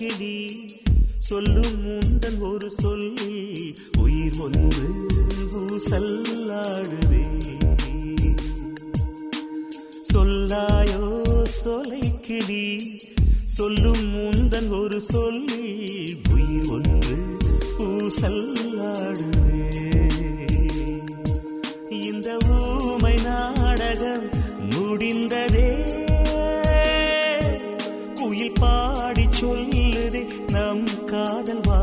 கிளி. சொல்லும் முந்தன் ஒரு சொல். உயிர் ஒன்று ஊசல்லாடுதே சொல்லாயோ சொலை கிளி. சொல்லும் முந்தன் ஒரு சொல். பாடி சொல்லுதே நம் காதல் வா.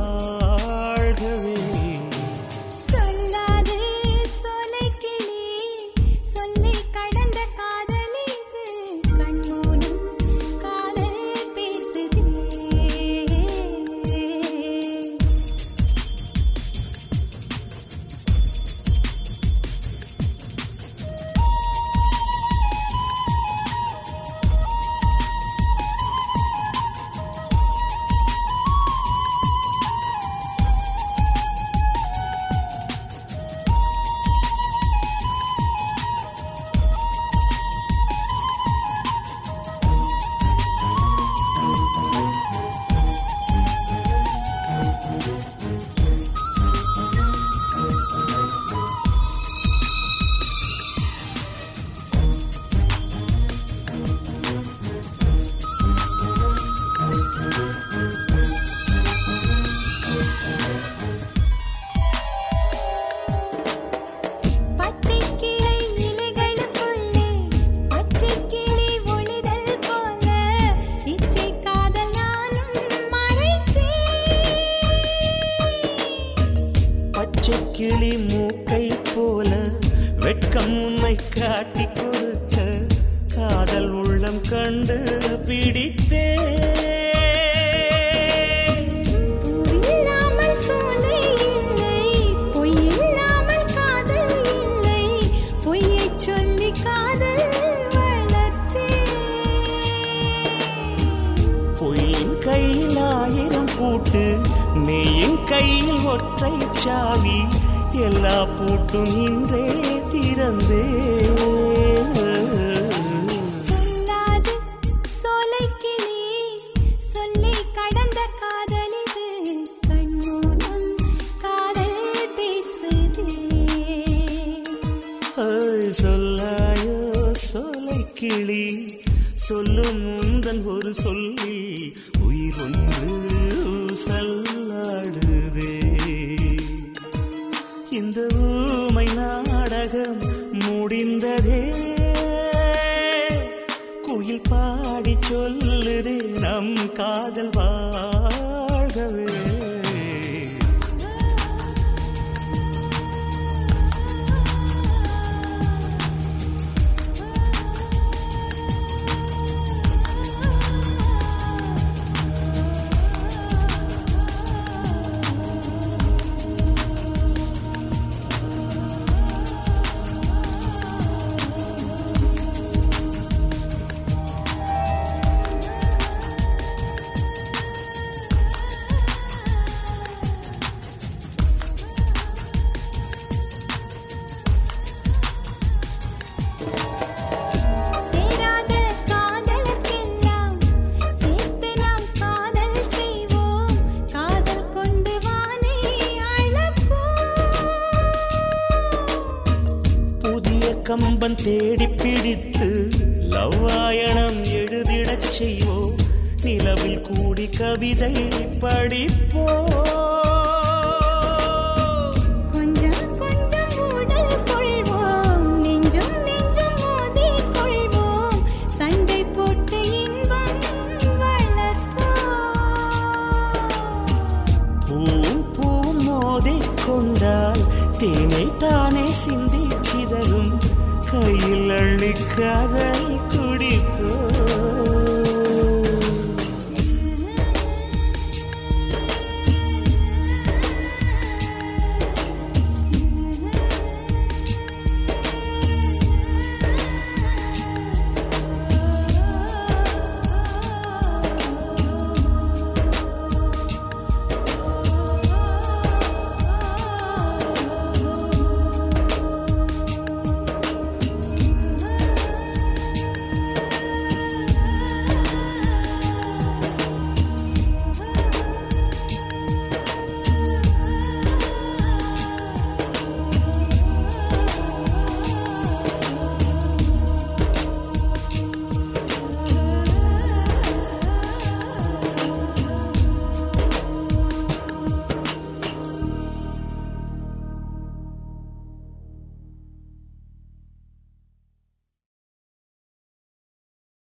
காதல் வளர்த்தேன். பொய்யின் கையில் ஆயிரம் பூட்டு மெய்யின் கையில் ஒற்றை சாவி எல்லா பூட்டும் இன்றே திறந்தே சொல்லும் முந்தன் ஒரு சொல்லி உயிர் ஒன்று கம்பன் தேடி பிடித்து லவ்வாயணம் எழுதிடச் செய்வோம் நிலவில் கூடி கவிதை வளர்ப்போம். பூவும் பூவும் மோதிக் கொண்டால் தேனை தானே சிந்தி சிதறும் கையில் அள்ளி